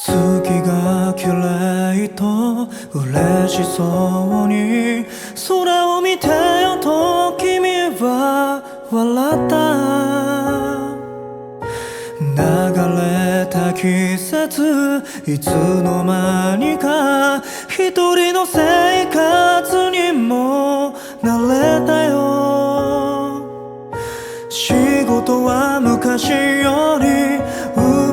月が綺麗と嬉しそうに空を見てよと君は笑った。流れた季節いつの間にか一人の生活にも慣れたよ。仕事は昔より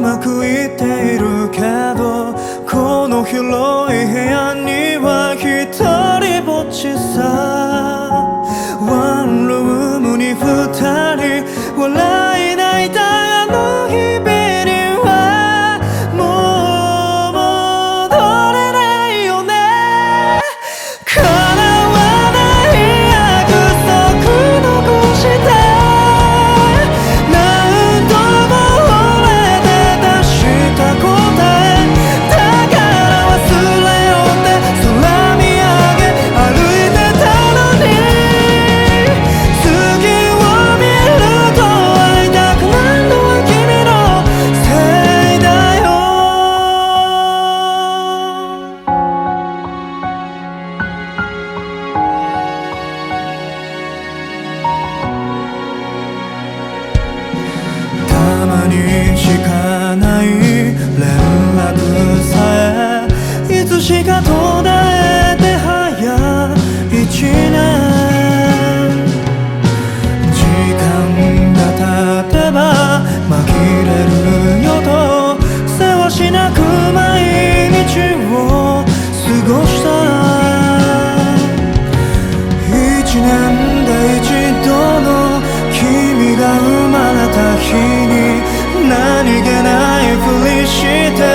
まくいっているけどこの広い部屋には一人ぼっちさ。ワンルームに二人笑何気ないふりして